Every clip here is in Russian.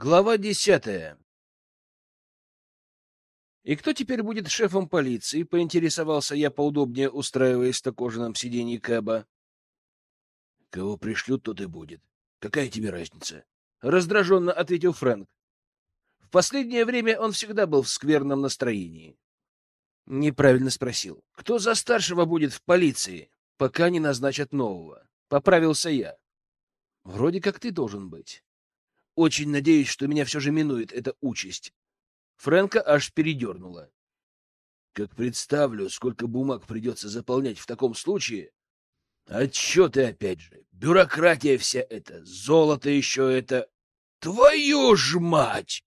Глава десятая. «И кто теперь будет шефом полиции?» — поинтересовался я, поудобнее устраиваясь на кожаном сиденье Кэба. «Кого пришлют, тот и будет. Какая тебе разница?» — раздраженно ответил Фрэнк. В последнее время он всегда был в скверном настроении. Неправильно спросил. «Кто за старшего будет в полиции, пока не назначат нового?» Поправился я. «Вроде как ты должен быть. Очень надеюсь, что меня все же минует эта участь. Фрэнка аж передернула. Как представлю, сколько бумаг придется заполнять в таком случае. Отчеты опять же, бюрократия вся эта, золото еще это. Твою ж мать!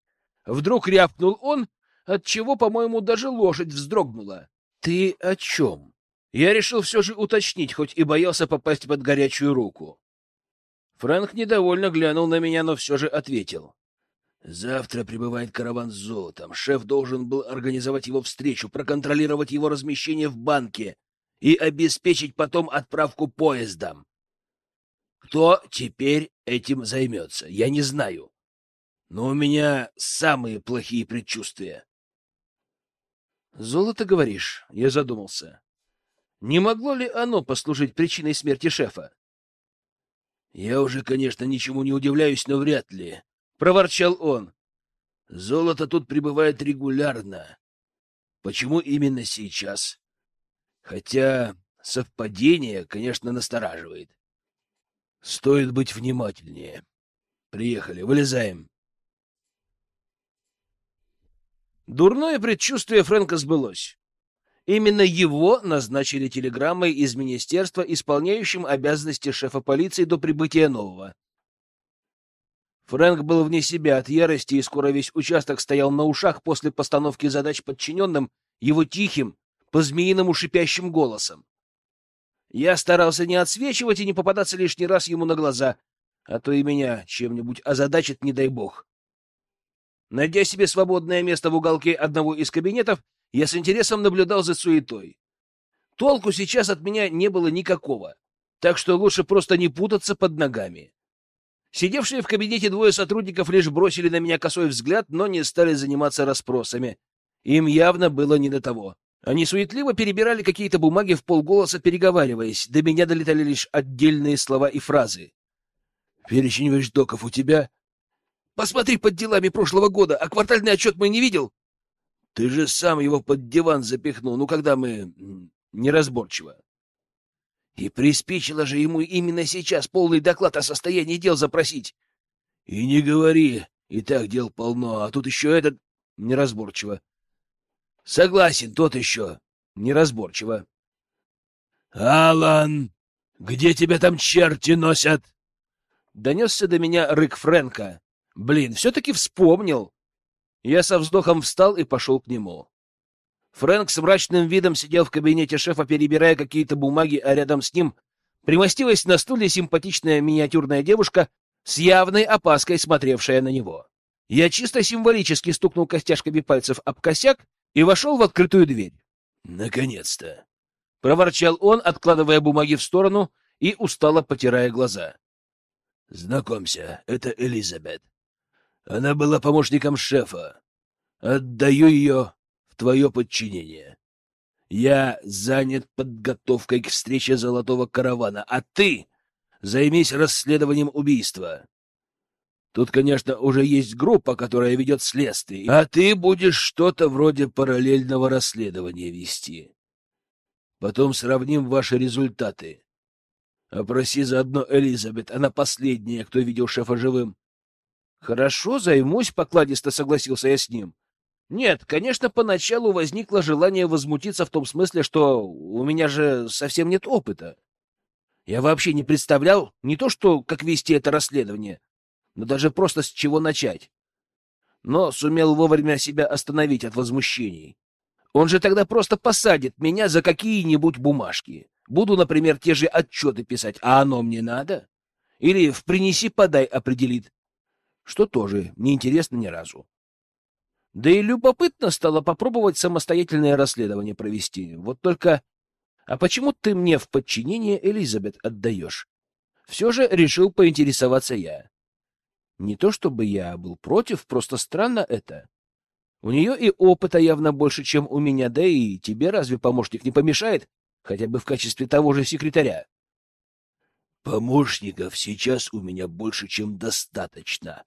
Вдруг рявкнул он, от чего, по-моему, даже лошадь вздрогнула. Ты о чем? Я решил все же уточнить, хоть и боялся попасть под горячую руку. Фрэнк недовольно глянул на меня, но все же ответил. Завтра прибывает караван с золотом. Шеф должен был организовать его встречу, проконтролировать его размещение в банке и обеспечить потом отправку поездом. Кто теперь этим займется, я не знаю. Но у меня самые плохие предчувствия. Золото, говоришь? Я задумался. Не могло ли оно послужить причиной смерти шефа? Я уже, конечно, ничему не удивляюсь, но вряд ли, проворчал он. Золото тут прибывает регулярно. Почему именно сейчас? Хотя совпадение, конечно, настораживает. Стоит быть внимательнее. Приехали, вылезаем. Дурное предчувствие Фрэнка сбылось. Именно его назначили телеграммой из министерства, исполняющим обязанности шефа полиции до прибытия нового. Фрэнк был вне себя от ярости, и скоро весь участок стоял на ушах после постановки задач подчиненным его тихим, по-змеиному шипящим голосом. Я старался не отсвечивать и не попадаться лишний раз ему на глаза, а то и меня чем-нибудь озадачит, не дай бог. Найдя себе свободное место в уголке одного из кабинетов, я с интересом наблюдал за суетой. Толку сейчас от меня не было никакого, так что лучше просто не путаться под ногами. Сидевшие в кабинете двое сотрудников лишь бросили на меня косой взгляд, но не стали заниматься расспросами. Им явно было не до того. Они суетливо перебирали какие-то бумаги в полголоса, переговариваясь. До меня долетали лишь отдельные слова и фразы. «Перечень вещдоков у тебя?» «Посмотри под делами прошлого года, а квартальный отчет мы не видел?» Ты же сам его под диван запихнул, ну, когда мы... неразборчиво. И приспичило же ему именно сейчас полный доклад о состоянии дел запросить. И не говори, и так дел полно, а тут еще этот... неразборчиво. Согласен, тот еще. Неразборчиво. «Алан, где тебя там черти носят?» Донесся до меня рык Фрэнка. Блин, все-таки вспомнил. Я со вздохом встал и пошел к нему. Фрэнк с мрачным видом сидел в кабинете шефа, перебирая какие-то бумаги, а рядом с ним примостилась на стуле симпатичная миниатюрная девушка с явной опаской, смотревшая на него. Я чисто символически стукнул костяшками пальцев об косяк и вошел в открытую дверь. «Наконец-то!» — проворчал он, откладывая бумаги в сторону и устало потирая глаза. «Знакомься, это Элизабет. Она была помощником шефа. Отдаю ее в твое подчинение. Я занят подготовкой к встрече золотого каравана, а ты займись расследованием убийства. Тут, конечно, уже есть группа, которая ведет следствие, а ты будешь что-то вроде параллельного расследования вести. Потом сравним ваши результаты. Опроси заодно Элизабет, она последняя, кто видел шефа живым. Хорошо, займусь, покладисто согласился я с ним. Нет, конечно, поначалу возникло желание возмутиться в том смысле, что у меня же совсем нет опыта. Я вообще не представлял не то, что как вести это расследование, но даже просто с чего начать. Но сумел вовремя себя остановить от возмущений. Он же тогда просто посадит меня за какие-нибудь бумажки. Буду, например, те же отчеты писать, а оно мне надо? Или в «принеси-подай» определит что тоже не интересно ни разу. Да и любопытно стало попробовать самостоятельное расследование провести. Вот только... А почему ты мне в подчинение Элизабет отдаешь? Все же решил поинтересоваться я. Не то чтобы я был против, просто странно это. У нее и опыта явно больше, чем у меня, да и тебе разве помощник не помешает, хотя бы в качестве того же секретаря? Помощников сейчас у меня больше, чем достаточно.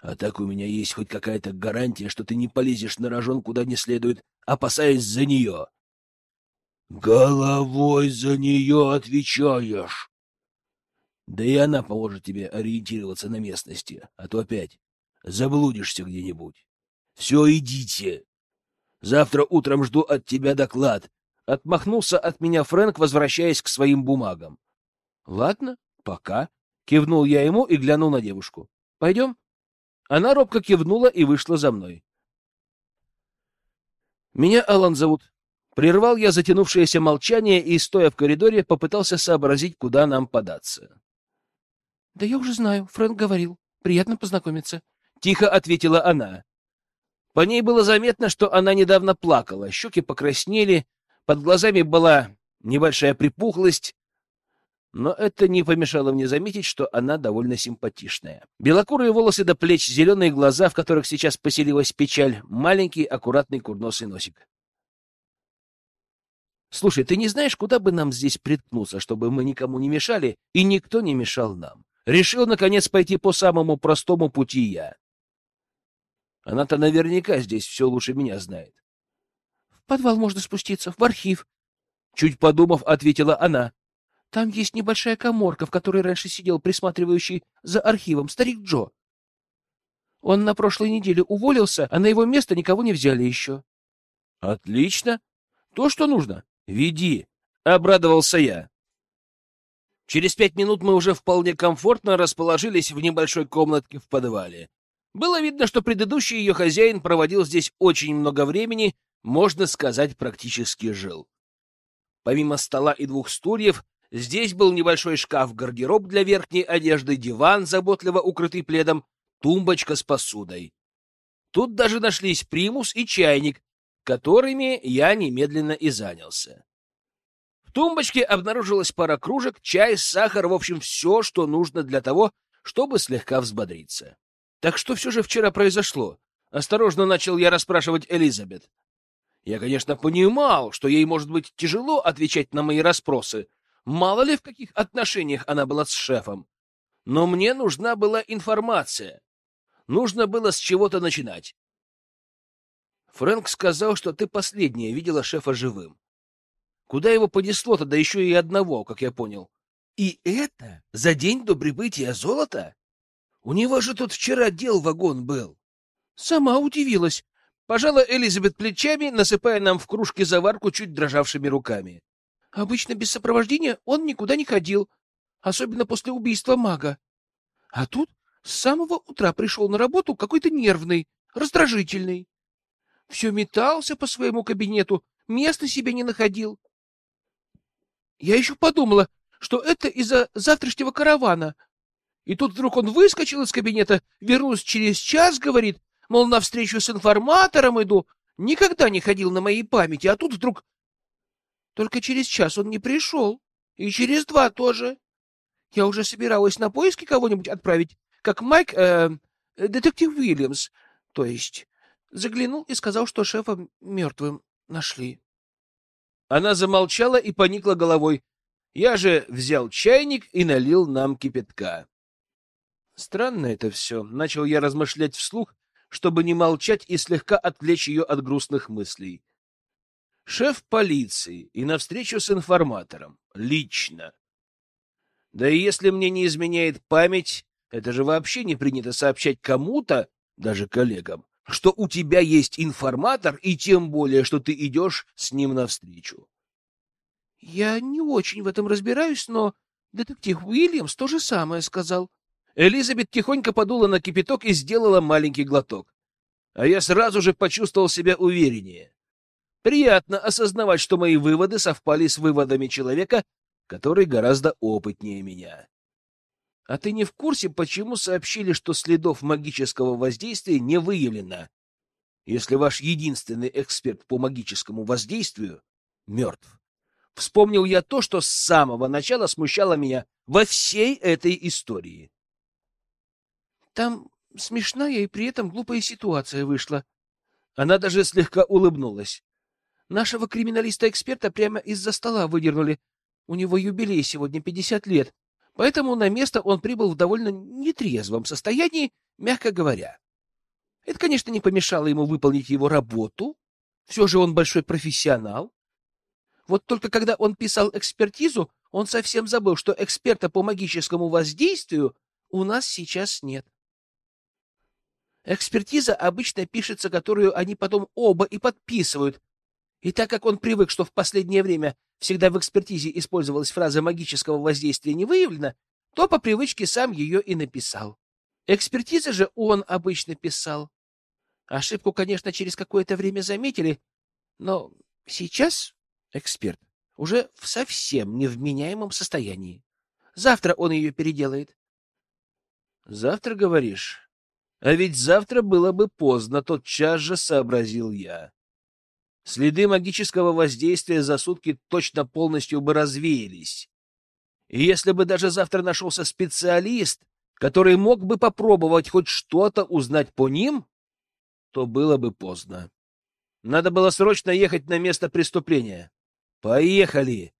А так у меня есть хоть какая-то гарантия, что ты не полезешь на рожон куда не следует, опасаясь за нее. Головой за нее отвечаешь. Да и она поможет тебе ориентироваться на местности, а то опять заблудишься где-нибудь. Все, идите. Завтра утром жду от тебя доклад. Отмахнулся от меня Фрэнк, возвращаясь к своим бумагам. Ладно, пока. Кивнул я ему и глянул на девушку. Пойдем? Она робко кивнула и вышла за мной. Меня Алан зовут. Прервал я затянувшееся молчание и, стоя в коридоре, попытался сообразить, куда нам податься. Да я уже знаю, Фрэнк говорил. Приятно познакомиться. Тихо ответила она. По ней было заметно, что она недавно плакала. Щеки покраснели, под глазами была небольшая припухлость, но это не помешало мне заметить, что она довольно симпатичная. Белокурые волосы до плеч, зеленые глаза, в которых сейчас поселилась печаль, маленький аккуратный курносый носик. Слушай, ты не знаешь, куда бы нам здесь приткнуться, чтобы мы никому не мешали, и никто не мешал нам? Решил, наконец, пойти по самому простому пути я. Она-то наверняка здесь все лучше меня знает. — В подвал можно спуститься, в архив. Чуть подумав, ответила она. — Там есть небольшая коморка, в которой раньше сидел присматривающий за архивом старик Джо. Он на прошлой неделе уволился, а на его место никого не взяли еще. — Отлично. То, что нужно. Веди. — обрадовался я. Через пять минут мы уже вполне комфортно расположились в небольшой комнатке в подвале. Было видно, что предыдущий ее хозяин проводил здесь очень много времени, можно сказать, практически жил. Помимо стола и двух стульев, здесь был небольшой шкаф-гардероб для верхней одежды, диван, заботливо укрытый пледом, тумбочка с посудой. Тут даже нашлись примус и чайник, которыми я немедленно и занялся. В тумбочке обнаружилась пара кружек, чай, сахар, в общем, все, что нужно для того, чтобы слегка взбодриться. Так что все же вчера произошло? Осторожно начал я расспрашивать Элизабет. Я, конечно, понимал, что ей может быть тяжело отвечать на мои расспросы. Мало ли в каких отношениях она была с шефом. Но мне нужна была информация. Нужно было с чего-то начинать. Фрэнк сказал, что ты последняя видела шефа живым. Куда его понесло-то, да еще и одного, как я понял. И это за день до прибытия золота? У него же тут вчера дел вагон был. Сама удивилась. Пожала Элизабет плечами, насыпая нам в кружки заварку чуть дрожавшими руками. Обычно без сопровождения он никуда не ходил, особенно после убийства мага. А тут с самого утра пришел на работу какой-то нервный, раздражительный. Все метался по своему кабинету, места себе не находил. Я еще подумала, что это из-за завтрашнего каравана. И тут вдруг он выскочил из кабинета, вернулся через час, говорит, мол, на встречу с информатором иду. Никогда не ходил на моей памяти, а тут вдруг... Только через час он не пришел. И через два тоже. Я уже собиралась на поиски кого-нибудь отправить, как Майк, э, детектив Уильямс, то есть. Заглянул и сказал, что шефа мертвым нашли. Она замолчала и поникла головой. Я же взял чайник и налил нам кипятка. Странно это все. Начал я размышлять вслух, чтобы не молчать и слегка отвлечь ее от грустных мыслей. Шеф полиции и навстречу с информатором. Лично. Да и если мне не изменяет память, это же вообще не принято сообщать кому-то, даже коллегам, что у тебя есть информатор, и тем более, что ты идешь с ним навстречу. Я не очень в этом разбираюсь, но детектив Уильямс то же самое сказал. Элизабет тихонько подула на кипяток и сделала маленький глоток. А я сразу же почувствовал себя увереннее. Приятно осознавать, что мои выводы совпали с выводами человека, который гораздо опытнее меня. А ты не в курсе, почему сообщили, что следов магического воздействия не выявлено, если ваш единственный эксперт по магическому воздействию мертв? Вспомнил я то, что с самого начала смущало меня во всей этой истории. Там смешная и при этом глупая ситуация вышла. Она даже слегка улыбнулась. Нашего криминалиста-эксперта прямо из-за стола выдернули. У него юбилей сегодня пятьдесят лет, поэтому на место он прибыл в довольно нетрезвом состоянии, мягко говоря. Это, конечно, не помешало ему выполнить его работу. Все же он большой профессионал. Вот только когда он писал экспертизу, он совсем забыл, что эксперта по магическому воздействию у нас сейчас нет. Экспертиза обычно пишется, которую они потом оба и подписывают. И так как он привык, что в последнее время всегда в экспертизе использовалась фраза «магического воздействия не выявлено», то по привычке сам ее и написал. Экспертизы же он обычно писал. Ошибку, конечно, через какое-то время заметили, но сейчас эксперт уже в совсем невменяемом состоянии. Завтра он ее переделает. Завтра, говоришь? А ведь завтра было бы поздно, тотчас же сообразил я. Следы магического воздействия за сутки точно полностью бы развеялись. И если бы даже завтра нашелся специалист, который мог бы попробовать хоть что-то узнать по ним, то было бы поздно. Надо было срочно ехать на место преступления. Поехали!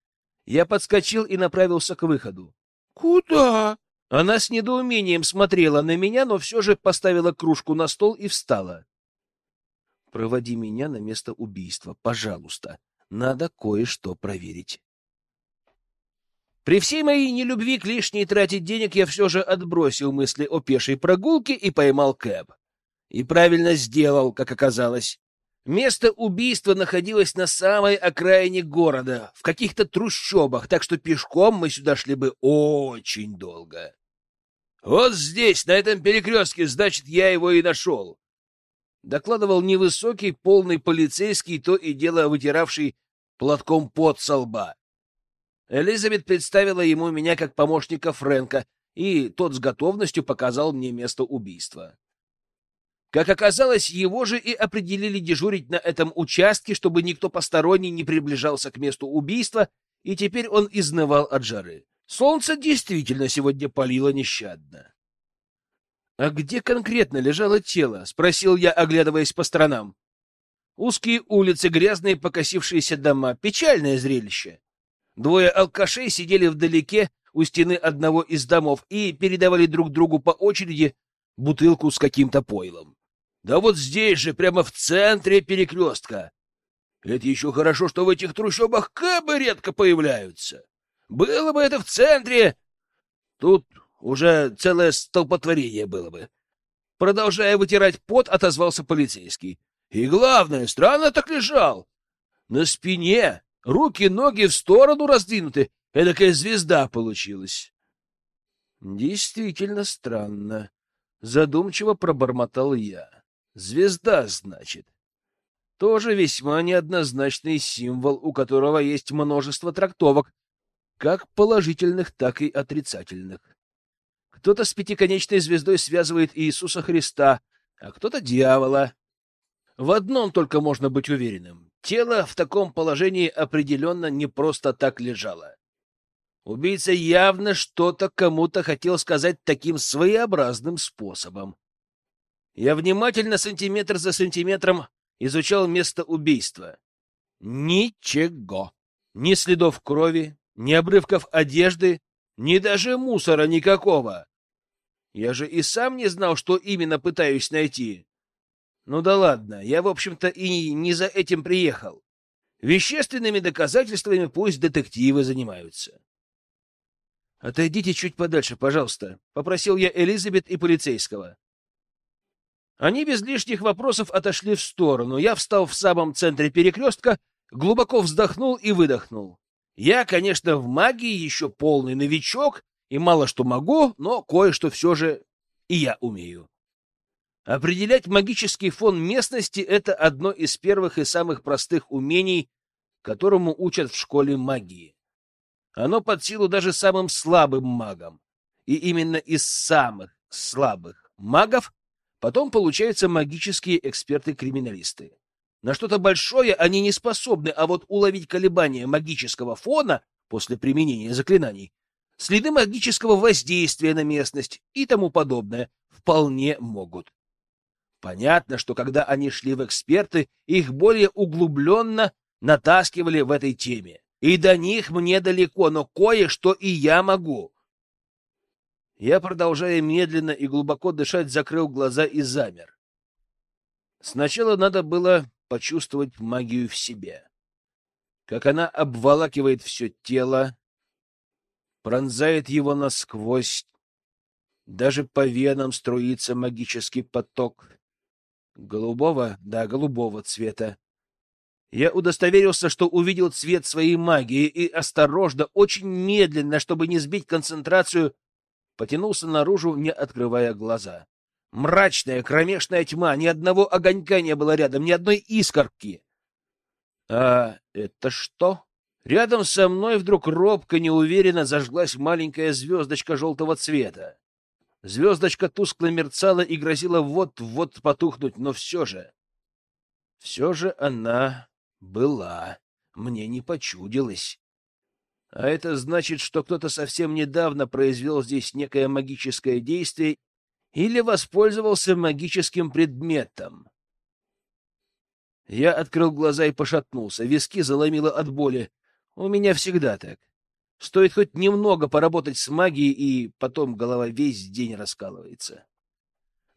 Я подскочил и направился к выходу. Куда? Она с недоумением смотрела на меня, но все же поставила кружку на стол и встала. Проводи меня на место убийства, пожалуйста. Надо кое-что проверить. При всей моей нелюбви к лишней тратить денег я все же отбросил мысли о пешей прогулке и поймал кэб. И правильно сделал, как оказалось. Место убийства находилось на самой окраине города, в каких-то трущобах, так что пешком мы сюда шли бы очень долго. Вот здесь, на этом перекрестке, значит, я его и нашел. Докладывал невысокий, полный полицейский, то и дело вытиравший платком пот со лба. Элизабет представила ему меня как помощника Фрэнка, и тот с готовностью показал мне место убийства. Как оказалось, его же и определили дежурить на этом участке, чтобы никто посторонний не приближался к месту убийства, и теперь он изнывал от жары. Солнце действительно сегодня палило нещадно. — А где конкретно лежало тело? — спросил я, оглядываясь по сторонам. Узкие улицы, грязные покосившиеся дома. Печальное зрелище. Двое алкашей сидели вдалеке у стены одного из домов и передавали друг другу по очереди бутылку с каким-то пойлом. Да вот здесь же, прямо в центре перекрестка. Это еще хорошо, что в этих трущобах кабы редко появляются. Было бы это в центре, тут уже целое столпотворение было бы. Продолжая вытирать пот, отозвался полицейский. И главное, странно так лежал. На спине, руки-ноги в сторону раздвинуты. Эдакая звезда получилась. Действительно странно. Задумчиво пробормотал я. Звезда, значит. Тоже весьма неоднозначный символ, у которого есть множество трактовок, как положительных, так и отрицательных. Кто-то с пятиконечной звездой связывает Иисуса Христа, а кто-то дьявола. В одном только можно быть уверенным. Тело в таком положении определенно не просто так лежало. Убийца явно что-то кому-то хотел сказать таким своеобразным способом. Я внимательно, сантиметр за сантиметром, изучал место убийства. Ничего. Ни следов крови, ни обрывков одежды, ни даже мусора никакого. Я же и сам не знал, что именно пытаюсь найти. Ну да ладно, я, в общем-то, и не за этим приехал. Вещественными доказательствами пусть детективы занимаются. «Отойдите чуть подальше, пожалуйста», — попросил я Элизабет и полицейского. Они без лишних вопросов отошли в сторону. Я встал в самом центре перекрестка, глубоко вздохнул и выдохнул. Я, конечно, в магии еще полный новичок и мало что могу, но кое-что все же и я умею. Определять магический фон местности — это одно из первых и самых простых умений, которому учат в школе магии. Оно под силу даже самым слабым магам. И именно из самых слабых магов Потом получаются магические эксперты-криминалисты. На что-то большое они не способны, а вот уловить колебания магического фона после применения заклинаний, следы магического воздействия на местность и тому подобное вполне могут. Понятно, что когда они шли в эксперты, их более углубленно натаскивали в этой теме. И до них мне далеко, но кое-что и я могу. Я, продолжая медленно и глубоко дышать, закрыл глаза и замер. Сначала надо было почувствовать магию в себе. Как она обволакивает все тело, пронзает его насквозь, даже по венам струится магический поток. Голубого, да, голубого цвета. Я удостоверился, что увидел цвет своей магии и осторожно, очень медленно, чтобы не сбить концентрацию, потянулся наружу, не открывая глаза. Мрачная, кромешная тьма, ни одного огонька не было рядом, ни одной искорки. А это что? Рядом со мной вдруг робко, неуверенно зажглась маленькая звездочка желтого цвета. Звездочка тускло мерцала и грозила вот-вот потухнуть, но все же... Все же она была. Мне не почудилось. А это значит, что кто-то совсем недавно произвел здесь некое магическое действие или воспользовался магическим предметом. Я открыл глаза и пошатнулся. Виски заломило от боли. У меня всегда так. Стоит хоть немного поработать с магией, и потом голова весь день раскалывается.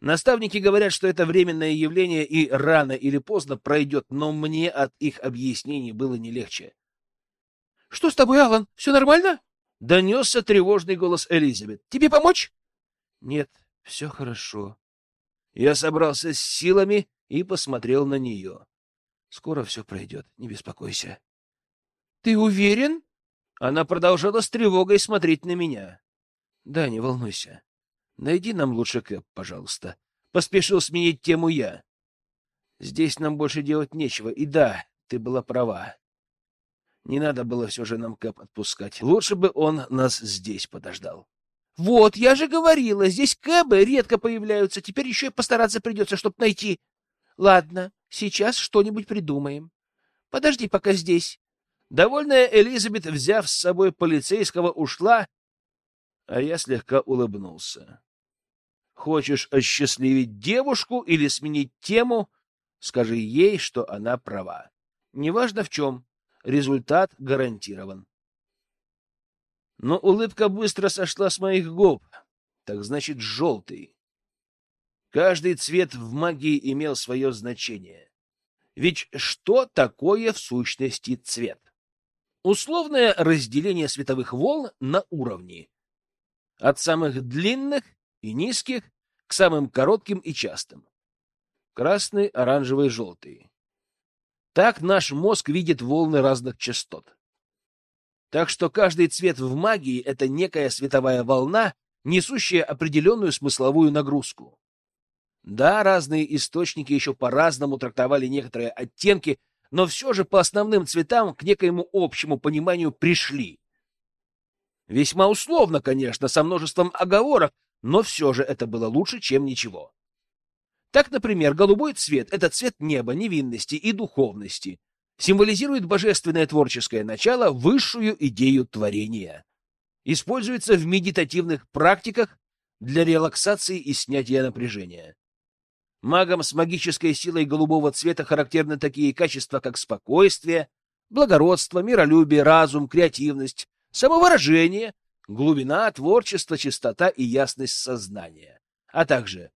Наставники говорят, что это временное явление и рано или поздно пройдет, но мне от их объяснений было не легче. — Что с тобой, Алан? Все нормально? — донесся тревожный голос Элизабет. — Тебе помочь? — Нет, все хорошо. Я собрался с силами и посмотрел на нее. Скоро все пройдет, не беспокойся. — Ты уверен? Она продолжала с тревогой смотреть на меня. — Да, не волнуйся. Найди нам лучше Кэп, пожалуйста. Поспешил сменить тему я. Здесь нам больше делать нечего. И да, ты была права. Не надо было все же нам Кэп отпускать. Лучше бы он нас здесь подождал. — Вот, я же говорила, здесь Кэбы редко появляются. Теперь еще и постараться придется, чтобы найти. Ладно, сейчас что-нибудь придумаем. Подожди пока здесь. Довольная Элизабет, взяв с собой полицейского, ушла, а я слегка улыбнулся. Хочешь осчастливить девушку или сменить тему, скажи ей, что она права. Неважно в чем, результат гарантирован. Но улыбка быстро сошла с моих губ. Так значит, желтый. Каждый цвет в магии имел свое значение. Ведь что такое в сущности цвет? Условное разделение световых волн на уровни. От самых длинных и низких к самым коротким и частым. Красный, оранжевый, желтый. Так наш мозг видит волны разных частот. Так что каждый цвет в магии — это некая световая волна, несущая определенную смысловую нагрузку. Да, разные источники еще по-разному трактовали некоторые оттенки но все же по основным цветам к некоему общему пониманию пришли. Весьма условно, конечно, со множеством оговорок, но все же это было лучше, чем ничего. Так, например, голубой цвет — это цвет неба, невинности и духовности, символизирует божественное творческое начало, высшую идею творения. Используется в медитативных практиках для релаксации и снятия напряжения. Магам с магической силой голубого цвета характерны такие качества, как спокойствие, благородство, миролюбие, разум, креативность, самовыражение, глубина, творчество, чистота и ясность сознания, а также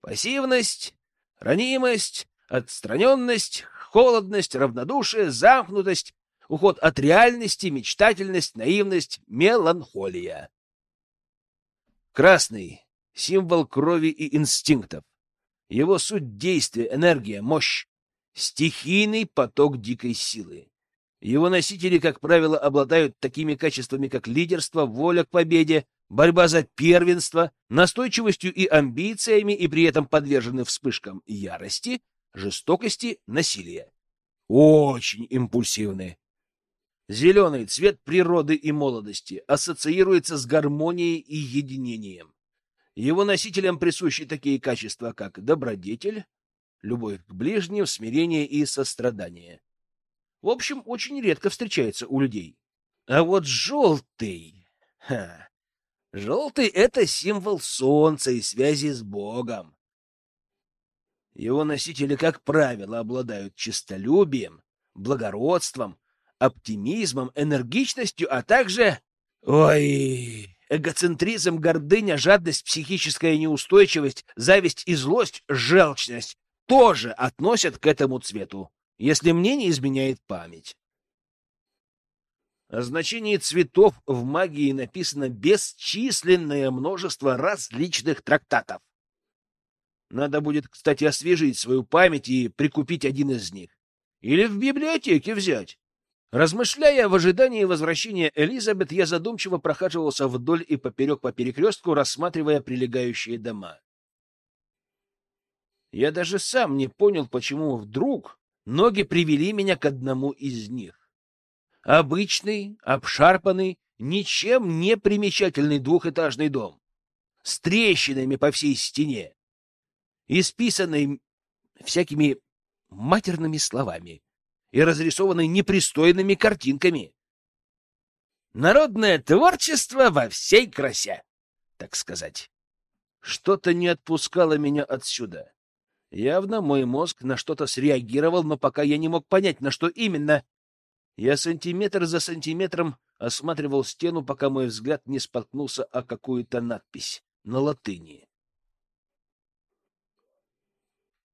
пассивность, ранимость, отстраненность, холодность, равнодушие, замкнутость, уход от реальности, мечтательность, наивность, меланхолия. Красный — символ крови и инстинктов. Его суть — действие, энергия, мощь, стихийный поток дикой силы. Его носители, как правило, обладают такими качествами, как лидерство, воля к победе, борьба за первенство, настойчивостью и амбициями, и при этом подвержены вспышкам ярости, жестокости, насилия. Очень импульсивны. Зеленый цвет природы и молодости ассоциируется с гармонией и единением. Его носителям присущи такие качества, как добродетель, любовь к ближним, смирение и сострадание. В общем, очень редко встречается у людей. А вот желтый... Ха, Желтый — это символ солнца и связи с Богом. Его носители, как правило, обладают честолюбием, благородством, оптимизмом, энергичностью, а также... Ой, эгоцентризм, гордыня, жадность, психическая неустойчивость, зависть и злость, желчность тоже относят к этому цвету, если мне не изменяет память. О значении цветов в магии написано бесчисленное множество различных трактатов. Надо будет, кстати, освежить свою память и прикупить один из них. Или в библиотеке взять. Размышляя в ожидании возвращения Элизабет, я задумчиво прохаживался вдоль и поперек по перекрестку, рассматривая прилегающие дома. Я даже сам не понял, почему вдруг ноги привели меня к одному из них. Обычный, обшарпанный, ничем не примечательный двухэтажный дом с трещинами по всей стене, исписанный всякими матерными словами и разрисованный непристойными картинками. Народное творчество во всей красе, так сказать. Что-то не отпускало меня отсюда. Явно мой мозг на что-то среагировал, но пока я не мог понять, на что именно — я сантиметр за сантиметром осматривал стену, пока мой взгляд не споткнулся о какую-то надпись на латыни.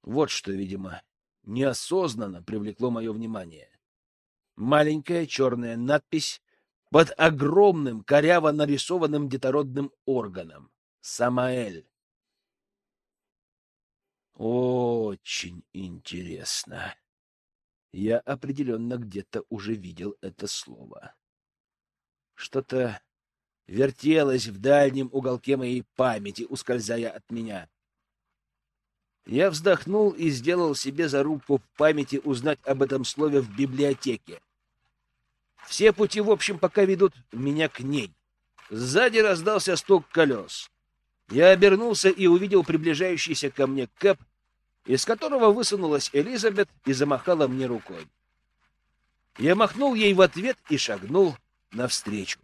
Вот что, видимо, неосознанно привлекло мое внимание. Маленькая черная надпись под огромным коряво нарисованным детородным органом. Самаэль. Очень интересно. Я определенно где-то уже видел это слово. Что-то вертелось в дальнем уголке моей памяти, ускользая от меня. Я вздохнул и сделал себе зарубку в памяти узнать об этом слове в библиотеке. Все пути, в общем, пока ведут меня к ней. Сзади раздался стук колес. Я обернулся и увидел приближающийся ко мне Кэп из которого высунулась Элизабет и замахала мне рукой. Я махнул ей в ответ и шагнул навстречу.